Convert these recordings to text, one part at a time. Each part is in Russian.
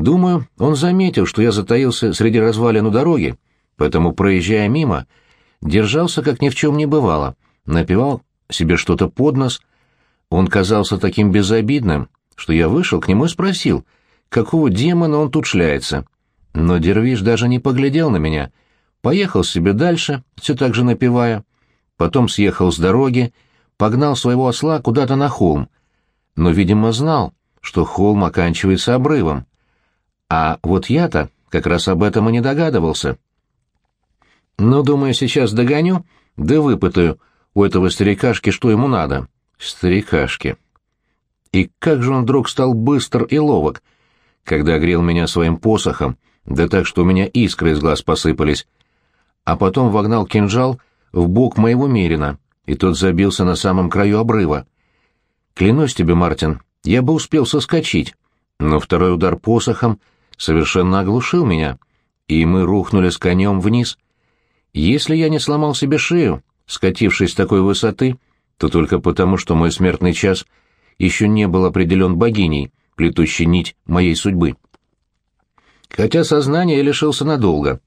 Думаю, он заметил, что я затаился среди развалин у дороги, поэтому, проезжая мимо, держался, как ни в чем не бывало, напевал себе что-то под нос. Он казался таким безобидным, что я вышел к нему и спросил, какого демона он тут шляется. Но Дервиш даже не поглядел на меня, поехал себе дальше, все так же напевая, потом съехал с дороги, погнал своего осла куда-то на холм, но, видимо, знал, что холм оканчивается обрывом. А вот я-то как раз об этом и не догадывался. Но, думаю, сейчас догоню, да выпытаю у этого старикашки, что ему надо. Старикашки. И как же он вдруг стал быстр и ловок, когда грел меня своим посохом, да так, что у меня искры из глаз посыпались, а потом вогнал кинжал в бок моего мерина, и тот забился на самом краю обрыва. Клянусь тебе, Мартин, я бы успел соскочить, но второй удар посохом совершенно оглушил меня, и мы рухнули с конем вниз. Если я не сломал себе шею, скатившись с такой высоты, то только потому, что мой смертный час еще не был определен богиней, плетущей нить моей судьбы. Хотя сознание я лишился надолго.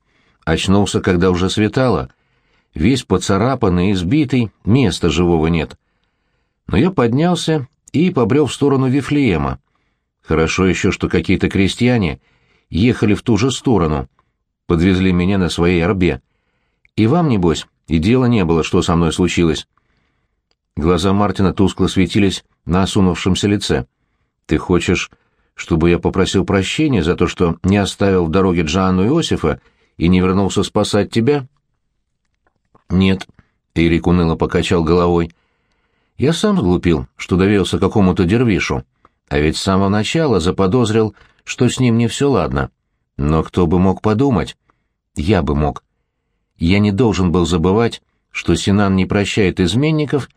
Очнулся, когда уже светало. Весь поцарапанный, избитый, места живого нет. Но я поднялся и побрел в сторону Вифлеема. Хорошо еще, что какие-то крестьяне ехали в ту же сторону, подвезли меня на своей орбе. И вам, небось, и дела не было, что со мной случилось. Глаза Мартина тускло светились на осунувшемся лице. «Ты хочешь, чтобы я попросил прощения за то, что не оставил в дороге Джоанну Иосифа и не вернулся спасать тебя?» «Нет», — Эрик уныло покачал головой. «Я сам сглупил, что доверился какому-то дервишу, а ведь с самого начала заподозрил, что с ним не все ладно. Но кто бы мог подумать? Я бы мог. Я не должен был забывать, что Синан не прощает изменников,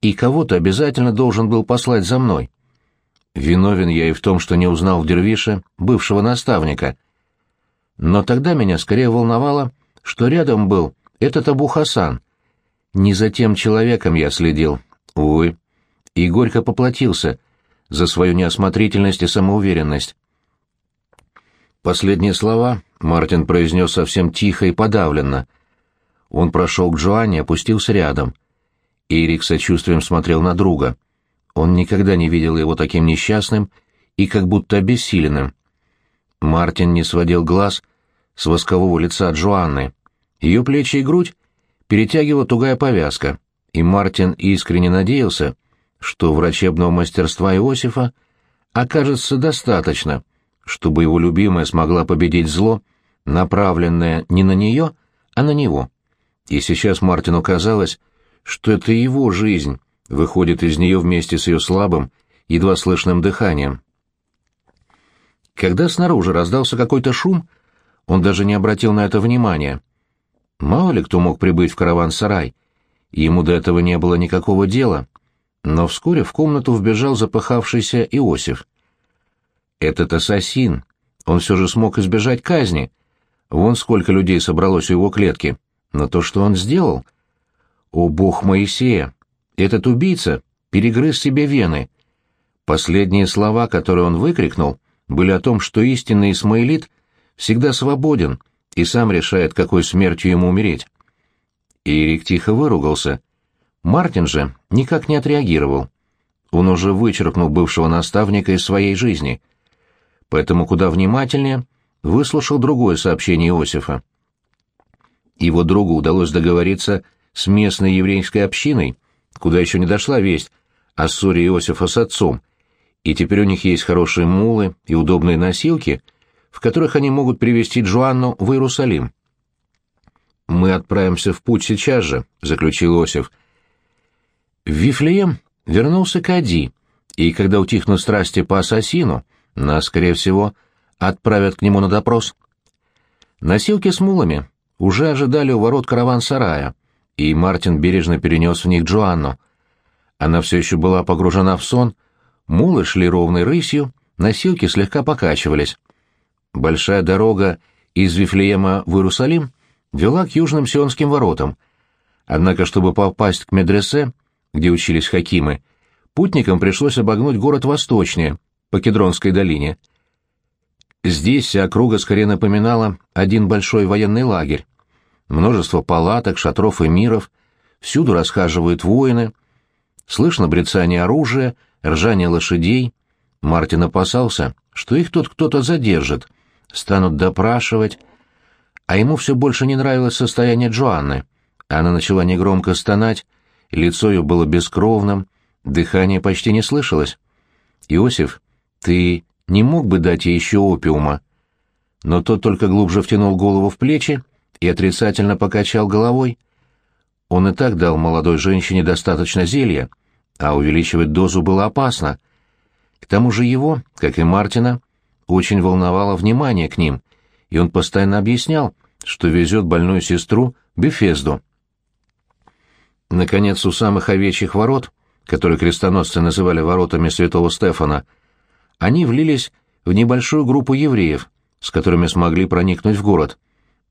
и кого-то обязательно должен был послать за мной. Виновен я и в том, что не узнал в Дервише бывшего наставника. Но тогда меня скорее волновало, что рядом был этот Абу Хасан. Не за тем человеком я следил, увы, и горько поплатился за свою неосмотрительность и самоуверенность. Последние слова Мартин произнес совсем тихо и подавленно. Он прошел к Джоанне опустился рядом. Эрик сочувствием смотрел на друга. Он никогда не видел его таким несчастным и как будто обессиленным. Мартин не сводил глаз с воскового лица Джоанны. Ее плечи и грудь перетягивала тугая повязка, и Мартин искренне надеялся, что врачебного мастерства Иосифа окажется достаточно — чтобы его любимая смогла победить зло, направленное не на нее, а на него. И сейчас Мартину казалось, что это его жизнь выходит из нее вместе с ее слабым, едва слышным дыханием. Когда снаружи раздался какой-то шум, он даже не обратил на это внимания. Мало ли кто мог прибыть в караван-сарай, ему до этого не было никакого дела. Но вскоре в комнату вбежал запыхавшийся Иосиф. Этот ассасин. Он все же смог избежать казни. Вон сколько людей собралось у его клетки. Но то, что он сделал... О, бог Моисея! Этот убийца перегрыз себе вены. Последние слова, которые он выкрикнул, были о том, что истинный Исмаилит всегда свободен и сам решает, какой смертью ему умереть. Ирик тихо выругался. Мартин же никак не отреагировал. Он уже вычеркнул бывшего наставника из своей жизни — поэтому куда внимательнее выслушал другое сообщение Иосифа. Его другу удалось договориться с местной еврейской общиной, куда еще не дошла весть о ссоре Иосифа с отцом, и теперь у них есть хорошие мулы и удобные носилки, в которых они могут привезти Джоанну в Иерусалим. «Мы отправимся в путь сейчас же», — заключил Иосиф. В Вифлеем вернулся Кади, и когда утихнут страсти по ассасину, нас, скорее всего, отправят к нему на допрос. Носилки с мулами уже ожидали у ворот караван-сарая, и Мартин бережно перенес в них Джоанну. Она все еще была погружена в сон, мулы шли ровной рысью, носилки слегка покачивались. Большая дорога из Вифлеема в Иерусалим вела к южным сионским воротам. Однако, чтобы попасть к медресе, где учились хакимы, путникам пришлось обогнуть город восточнее — по Кедронской долине. Здесь вся округа скорее напоминала один большой военный лагерь. Множество палаток, шатров и миров, всюду расхаживают воины, слышно брецание оружия, ржание лошадей. Мартин опасался, что их тут кто-то задержит, станут допрашивать, а ему все больше не нравилось состояние Джоанны. Она начала негромко стонать, лицо ее было бескровным, дыхание почти не слышалось. «Иосиф, ты не мог бы дать ей еще опиума?» Но тот только глубже втянул голову в плечи и отрицательно покачал головой. Он и так дал молодой женщине достаточно зелья, а увеличивать дозу было опасно. К тому же его, как и Мартина, очень волновало внимание к ним, и он постоянно объяснял, что везет больную сестру Бефезду. Наконец, у самых овечьих ворот, которые крестоносцы называли воротами святого Стефана, они влились в небольшую группу евреев, с которыми смогли проникнуть в город.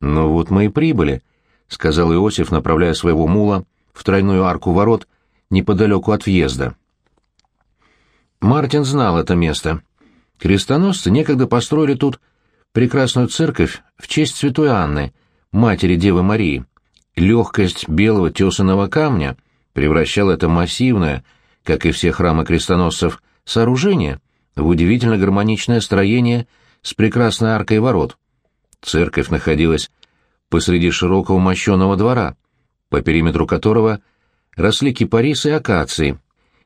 «Ну вот мы и прибыли», — сказал Иосиф, направляя своего мула в тройную арку ворот неподалеку от въезда. Мартин знал это место. Крестоносцы некогда построили тут прекрасную церковь в честь святой Анны, матери Девы Марии. Легкость белого тесаного камня превращала это массивное, как и все храмы крестоносцев, сооружение в удивительно гармоничное строение с прекрасной аркой ворот. Церковь находилась посреди широкого мощеного двора, по периметру которого росли кипарисы и акации,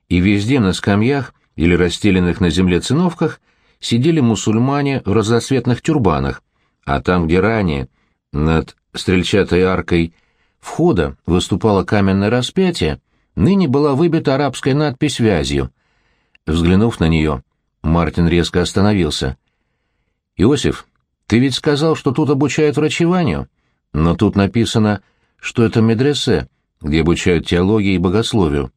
и везде на скамьях или расстеленных на земле циновках сидели мусульмане в разноцветных тюрбанах, а там, где ранее, над стрельчатой аркой входа выступало каменное распятие, ныне была выбита арабская надпись вязью. Взглянув на нее, Мартин резко остановился. «Иосиф, ты ведь сказал, что тут обучают врачеванию, но тут написано, что это медресе, где обучают теологии и богословию».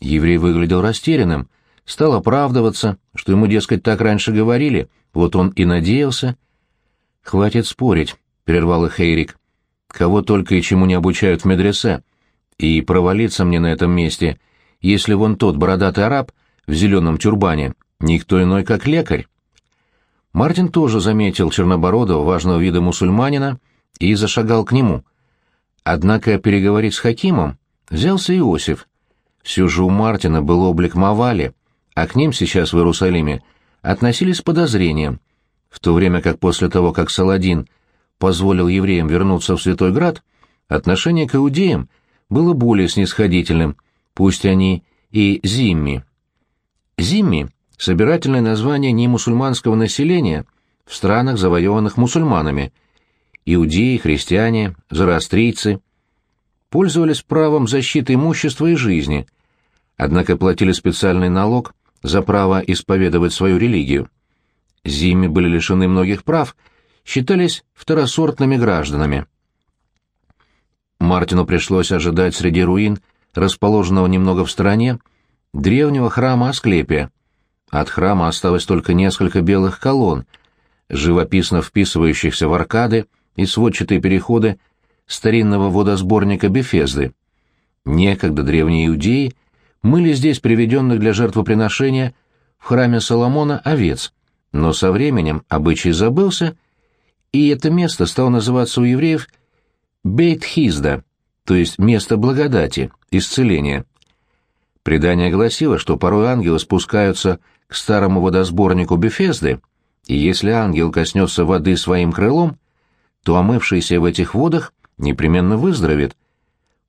Еврей выглядел растерянным, стал оправдываться, что ему, дескать, так раньше говорили, вот он и надеялся. «Хватит спорить», — прервал их Эйрик. «Кого только и чему не обучают в медресе. И провалиться мне на этом месте, если вон тот бородатый араб в зеленом тюрбане, никто иной, как лекарь». Мартин тоже заметил чернобородого, важного вида мусульманина, и зашагал к нему. Однако переговорить с Хакимом взялся Иосиф. Все же у Мартина был облик Мавали, а к ним сейчас в Иерусалиме относились с подозрением, в то время как после того, как Саладин позволил евреям вернуться в Святой Град, отношение к иудеям было более снисходительным, пусть они и зимми. Зимми — собирательное название немусульманского населения в странах, завоеванных мусульманами. Иудеи, христиане, зороастрийцы пользовались правом защиты имущества и жизни, однако платили специальный налог за право исповедовать свою религию. Зимми были лишены многих прав, считались второсортными гражданами. Мартину пришлось ожидать среди руин, расположенного немного в стороне, древнего храма Асклепия. От храма осталось только несколько белых колонн, живописно вписывающихся в аркады и сводчатые переходы старинного водосборника Бефезды. Некогда древние иудеи — мыли здесь приведенных для жертвоприношения в храме Соломона овец, но со временем обычай забылся, и это место стало называться у евреев Бейт-Хизда, то есть место благодати, исцеления. Предание гласило, что порой ангелы спускаются к старому водосборнику Бефезды, и если ангел коснется воды своим крылом, то омывшийся в этих водах непременно выздоровеет,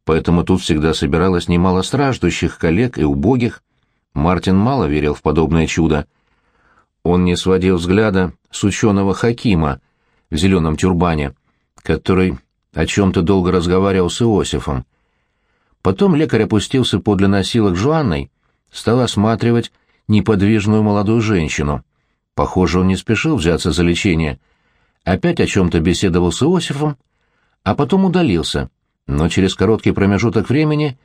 поэтому тут всегда собиралось немало страждущих, коллег и убогих. Мартин мало верил в подобное чудо. Он не сводил взгляда с ученого Хакима в зеленом тюрбане, который о чем-то долго разговаривал с Иосифом. Потом лекарь опустился подле носилок Жуанной, стал осматривать неподвижную молодую женщину. Похоже, он не спешил взяться за лечение. Опять о чем-то беседовал с Иосифом, а потом удалился — но через короткий промежуток времени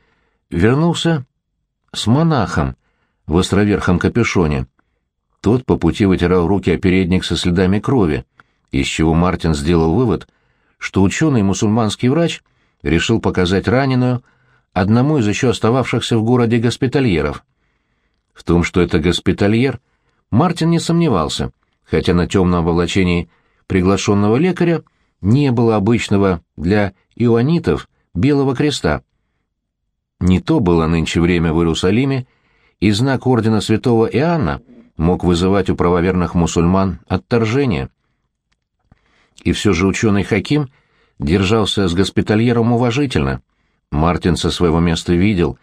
вернулся с монахом в островерхом капюшоне. Тот по пути вытирал руки о передник со следами крови, из чего Мартин сделал вывод, что ученый-мусульманский врач решил показать раненую одному из еще остававшихся в городе госпитальеров. В том, что это госпитальер, Мартин не сомневался, хотя на темном облачении приглашенного лекаря не было обычного для иоанитов белого креста. Не то было нынче время в Иерусалиме, и знак ордена святого Иоанна мог вызывать у правоверных мусульман отторжение. И все же ученый Хаким держался с госпитальером уважительно. Мартин со своего места видел,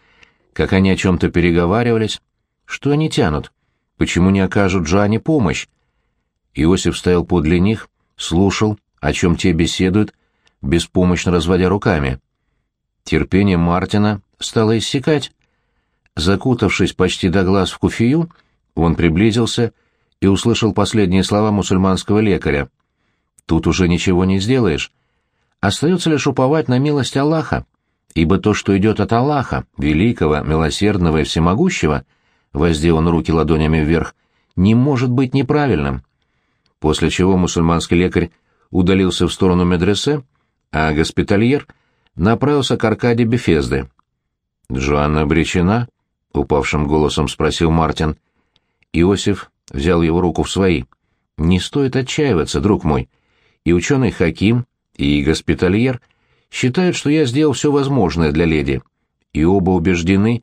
как они о чем-то переговаривались. Что они тянут? Почему не окажут Джоанне помощь? Иосиф стоял подле них, слушал, о чем те беседуют, беспомощно разводя руками. Терпение Мартина стало иссякать. Закутавшись почти до глаз в куфию, он приблизился и услышал последние слова мусульманского лекаря. «Тут уже ничего не сделаешь. Остается лишь уповать на милость Аллаха, ибо то, что идет от Аллаха, великого, милосердного и всемогущего, воздел он руки ладонями вверх, не может быть неправильным». После чего мусульманский лекарь удалился в сторону медресе, а госпитальер направился к аркаде Бефезды. «Джоанна обречена?» — упавшим голосом спросил Мартин. Иосиф взял его руку в свои. «Не стоит отчаиваться, друг мой. И ученый Хаким, и госпитальер считают, что я сделал все возможное для леди, и оба убеждены,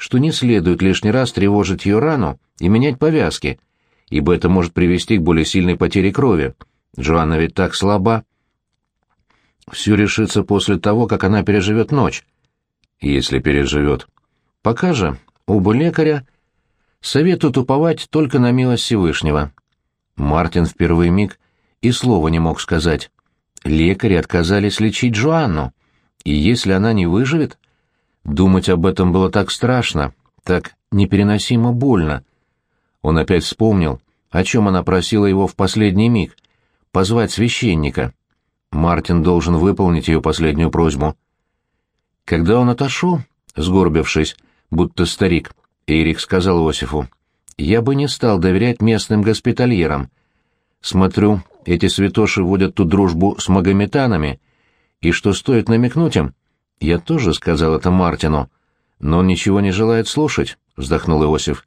что не следует лишний раз тревожить ее рану и менять повязки, ибо это может привести к более сильной потере крови. Джоанна ведь так слаба. Все решится после того, как она переживет ночь. Если переживет. Пока же оба лекаря советуют уповать только на милость Всевышнего. Мартин в первый миг и слова не мог сказать. Лекари отказались лечить Джоанну, и если она не выживет... Думать об этом было так страшно, так непереносимо больно. Он опять вспомнил, о чем она просила его в последний миг — позвать священника. Мартин должен выполнить ее последнюю просьбу. Когда он отошел, сгорбившись, будто старик, Эрик сказал Иосифу, «Я бы не стал доверять местным госпитальерам. Смотрю, эти святоши водят тут дружбу с магометанами, и что стоит намекнуть им? Я тоже сказал это Мартину, но он ничего не желает слушать», — вздохнул Иосиф.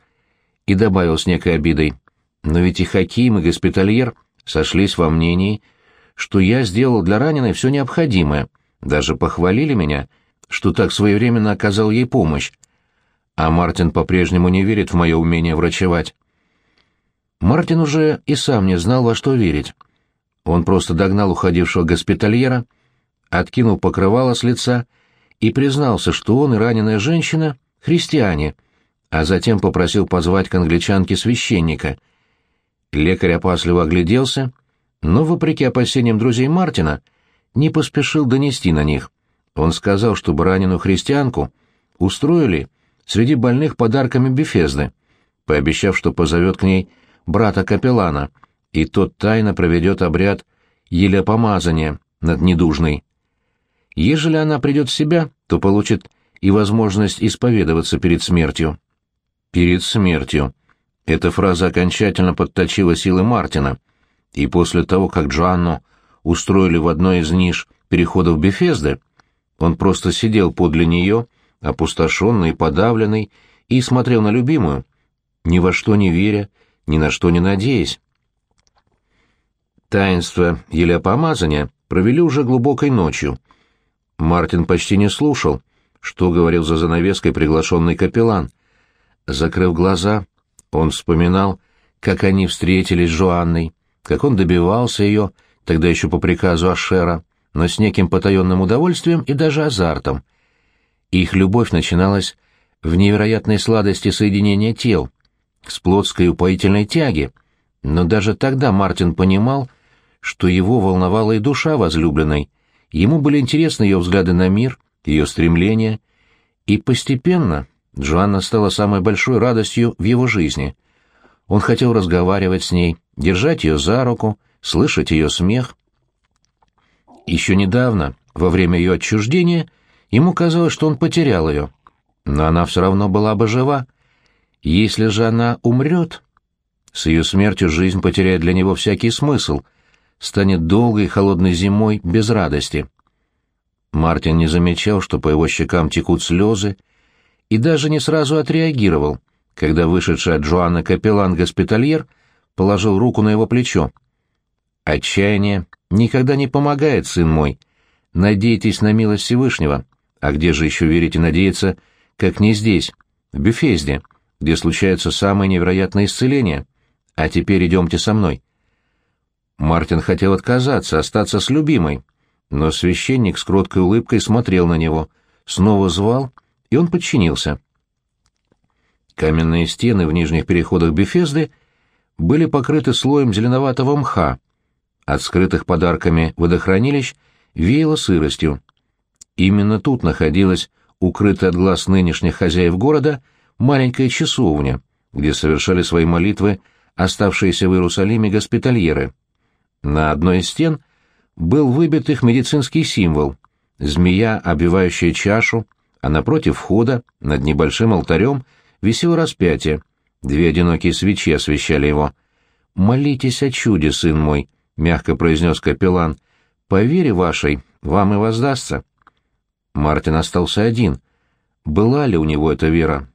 И добавил с некой обидой, «Но ведь и Хаким, и госпитальер сошлись во мнении, что я сделал для раненой все необходимое, даже похвалили меня» что так своевременно оказал ей помощь. А Мартин по-прежнему не верит в мое умение врачевать. Мартин уже и сам не знал, во что верить. Он просто догнал уходившего госпитальера, откинул покрывало с лица и признался, что он и раненая женщина — христиане, а затем попросил позвать к англичанке священника. Лекарь опасливо огляделся, но, вопреки опасениям друзей Мартина, не поспешил донести на них. Он сказал, чтобы раненую христианку устроили среди больных подарками Бефезды, пообещав, что позовет к ней брата капеллана, и тот тайно проведет обряд елепомазания над недужной. Ежели она придет в себя, то получит и возможность исповедоваться перед смертью. Перед смертью. Эта фраза окончательно подточила силы Мартина, и после того, как Джоанну устроили в одной из ниш переходов Бефезды, он просто сидел подле нее, опустошенный подавленный, и смотрел на любимую, ни во что не веря, ни на что не надеясь. Таинство елеопомазания провели уже глубокой ночью. Мартин почти не слушал, что говорил за занавеской приглашенный капеллан. Закрыв глаза, он вспоминал, как они встретились с Жоанной, как он добивался ее, тогда еще по приказу Ашера, но с неким потаенным удовольствием и даже азартом. Их любовь начиналась в невероятной сладости соединения тел, с плотской упоительной тяги, но даже тогда Мартин понимал, что его волновала и душа возлюбленной, ему были интересны ее взгляды на мир, ее стремления, и постепенно Джоанна стала самой большой радостью в его жизни. Он хотел разговаривать с ней, держать ее за руку, слышать ее смех — еще недавно, во время ее отчуждения, ему казалось, что он потерял ее. Но она все равно была бы жива. Если же она умрет, с ее смертью жизнь потеряет для него всякий смысл, станет долгой холодной зимой без радости. Мартин не замечал, что по его щекам текут слезы, и даже не сразу отреагировал, когда вышедший от Джоанна капеллан-госпитальер положил руку на его плечо. «Отчаяние никогда не помогает, сын мой. Надейтесь на милость Всевышнего. А где же еще верите надеяться, как не здесь, в Бефезде, где случаются самые невероятные исцеления? А теперь идемте со мной». Мартин хотел отказаться, остаться с любимой, но священник с кроткой улыбкой смотрел на него, снова звал, и он подчинился. Каменные стены в нижних переходах Бефезды были покрыты слоем зеленоватого мха. От скрытых подарками водохранилищ веяло сыростью. Именно тут находилась укрытая от глаз нынешних хозяев города маленькая часовня, где совершали свои молитвы оставшиеся в Иерусалиме госпитальеры. На одной из стен был выбит их медицинский символ — змея, обвивающая чашу, а напротив входа, над небольшим алтарем, висело распятие. Две одинокие свечи освещали его. «Молитесь о чуде, сын мой», — мягко произнес капеллан. «По вере вашей вам и воздастся». Мартин остался один. Была ли у него эта вера?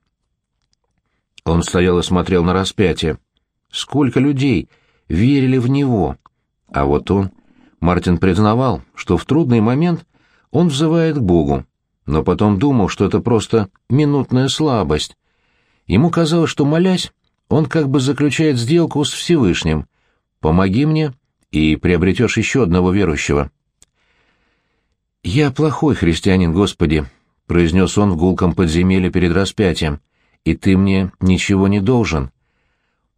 Он стоял и смотрел на распятие. Сколько людей верили в него. А вот он... Мартин признавал, что в трудный момент он взывает к Богу, но потом думал, что это просто минутная слабость, Ему казалось, что, молясь, он как бы заключает сделку с Всевышним. «Помоги мне, и приобретешь еще одного верующего». «Я плохой христианин, Господи», — произнес он в гулком подземелье перед распятием, — «и ты мне ничего не должен.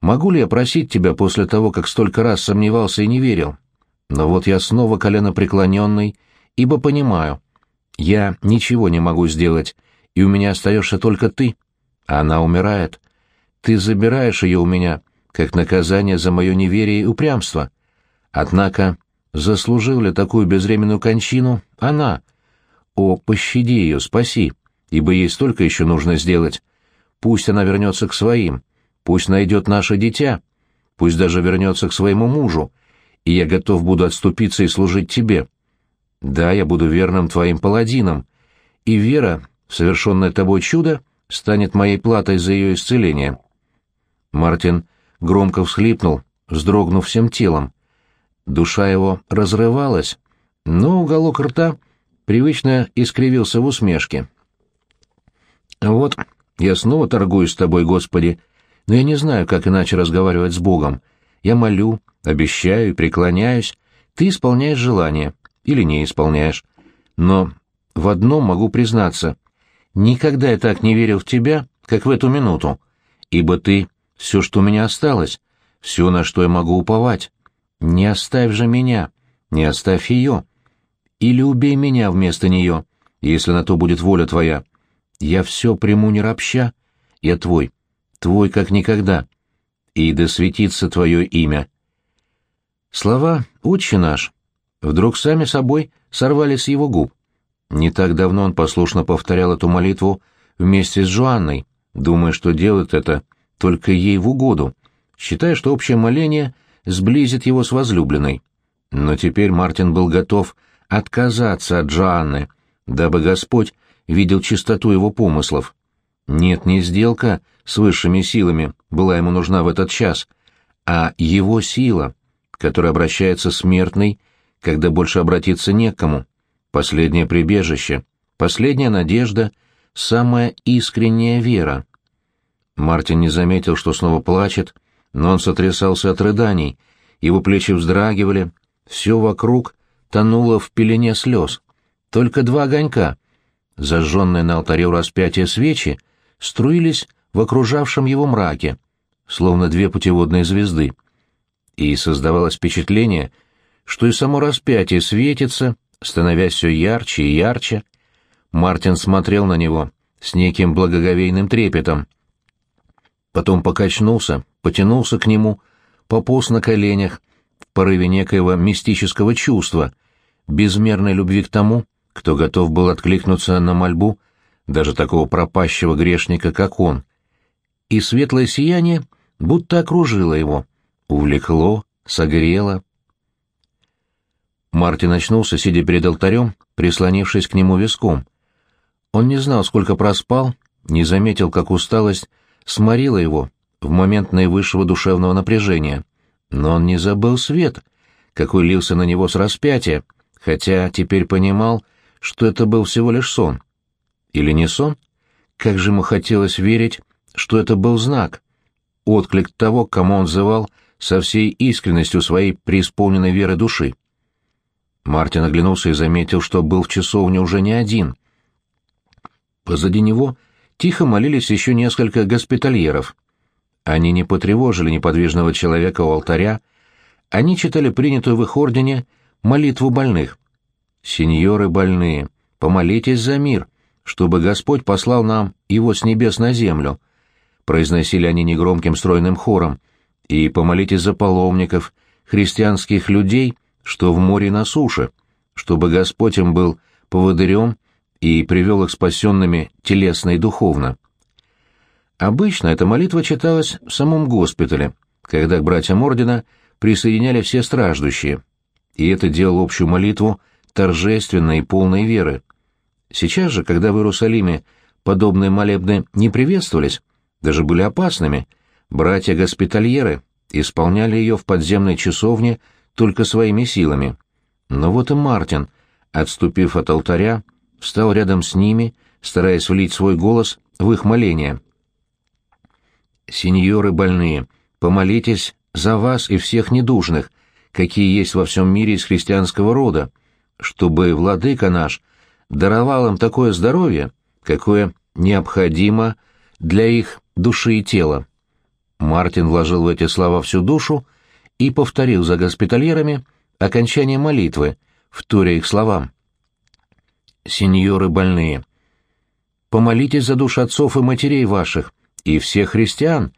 Могу ли я просить тебя после того, как столько раз сомневался и не верил? Но вот я снова коленопреклоненный, ибо понимаю, я ничего не могу сделать, и у меня остаешься только ты». Она умирает. Ты забираешь ее у меня, как наказание за мое неверие и упрямство. Однако, заслужил ли такую безвременную кончину она? О, пощади ее, спаси, ибо ей столько еще нужно сделать. Пусть она вернется к своим, пусть найдет наше дитя, пусть даже вернется к своему мужу, и я готов буду отступиться и служить тебе. Да, я буду верным твоим паладином, и вера, совершенное тобой чудо, станет моей платой за ее исцеление. Мартин громко всхлипнул, вздрогнув всем телом. Душа его разрывалась, но уголок рта привычно искривился в усмешке. «Вот, я снова торгуюсь с тобой, Господи, но я не знаю, как иначе разговаривать с Богом. Я молю, обещаю преклоняюсь, ты исполняешь желание или не исполняешь. Но в одном могу признаться — Никогда я так не верил в тебя, как в эту минуту, ибо ты — все, что у меня осталось, все, на что я могу уповать. Не оставь же меня, не оставь ее. Или убей меня вместо нее, если на то будет воля твоя. Я все приму не ропща, я твой, твой как никогда. И да светится твое имя. Слова «Отче наш» вдруг сами собой сорвались с его губ. Не так давно он послушно повторял эту молитву вместе с Жуанной, думая, что делает это только ей в угоду, считая, что общее моление сблизит его с возлюбленной. Но теперь Мартин был готов отказаться от Джоанны, дабы Господь видел чистоту его помыслов. Нет, не сделка с высшими силами была ему нужна в этот час, а его сила, которая обращается смертной, когда больше обратиться некому последнее прибежище, последняя надежда, самая искренняя вера. Мартин не заметил, что снова плачет, но он сотрясался от рыданий, его плечи вздрагивали, все вокруг тонуло в пелене слез. Только два огонька, зажженные на алтаре у распятия свечи, струились в окружавшем его мраке, словно две путеводные звезды. И создавалось впечатление, что и само распятие светится, становясь все ярче и ярче. Мартин смотрел на него с неким благоговейным трепетом. Потом покачнулся, потянулся к нему, пополз на коленях, в порыве некоего мистического чувства, безмерной любви к тому, кто готов был откликнуться на мольбу даже такого пропащего грешника, как он. И светлое сияние будто окружило его, увлекло, согрело, Мартин очнулся, сидя перед алтарем, прислонившись к нему виском. Он не знал, сколько проспал, не заметил, как усталость сморила его в момент наивысшего душевного напряжения — Но он не забыл свет, какой лился на него с распятия, хотя теперь понимал, что это был всего лишь сон. Или не сон? Как же ему хотелось верить, что это был знак, отклик того, кому он взывал со всей искренностью своей преисполненной веры души. Мартин оглянулся и заметил, что был в часовне уже не один. Позади него тихо молились еще несколько госпитальеров. Они не потревожили неподвижного человека у алтаря, они читали принятую в их ордене молитву больных. «Сеньоры больные, помолитесь за мир, чтобы Господь послал нам его с небес на землю», произносили они негромким стройным хором, «и помолитесь за паломников, христианских людей, что в море на суше, чтобы Господь им был поводырем и привел их спасенными телесно и духовно». Обычно эта молитва читалась в самом госпитале, когда к братьям ордена присоединяли все страждущие, и это делало общую молитву торжественной и полной веры. Сейчас же, когда в Иерусалиме подобные молебны не приветствовались, даже были опасными, братья-госпитальеры исполняли ее в подземной часовне только своими силами. Но вот и Мартин, отступив от алтаря, встал рядом с ними, стараясь влить свой голос в их моление сеньоры больные, помолитесь за вас и всех недужных, какие есть во всем мире из христианского рода, чтобы владыка наш даровал им такое здоровье, какое необходимо для их души и тела. Мартин вложил в эти слова всю душу и повторил за госпитальерами окончание молитвы, вторя их словам. «Сеньоры больные, помолитесь за душ отцов и матерей ваших, и всех христиан,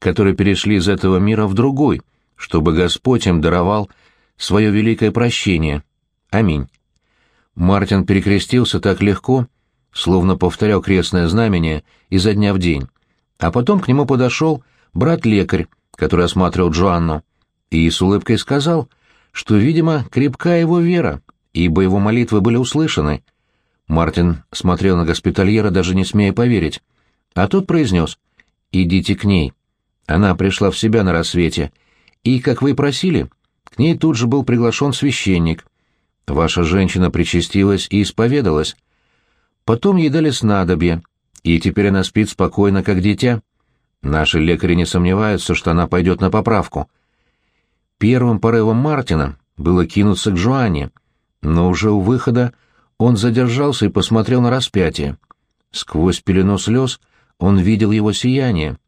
которые перешли из этого мира в другой, чтобы Господь им даровал свое великое прощение. Аминь. Мартин перекрестился так легко, словно повторял крестное знамение изо дня в день. А потом к нему подошел брат-лекарь, который осматривал Джоанну, и с улыбкой сказал, что, видимо, крепка его вера, ибо его молитвы были услышаны. Мартин смотрел на госпитальера, даже не смея поверить. А тот произнес «Идите к ней». Она пришла в себя на рассвете, и, как вы просили, к ней тут же был приглашен священник. Ваша женщина причастилась и исповедалась. Потом ей дали снадобье, и теперь она спит спокойно, как дитя. Наши лекари не сомневаются, что она пойдет на поправку. Первым порывом Мартина было кинуться к Жуане, но уже у выхода он задержался и посмотрел на распятие. Сквозь пелену слез — он видел его сияние,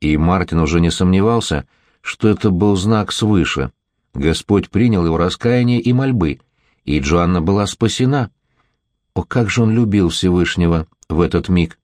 и Мартин уже не сомневался, что это был знак свыше. Господь принял его раскаяние и мольбы, и Джоанна была спасена. О, как же он любил Всевышнего в этот миг!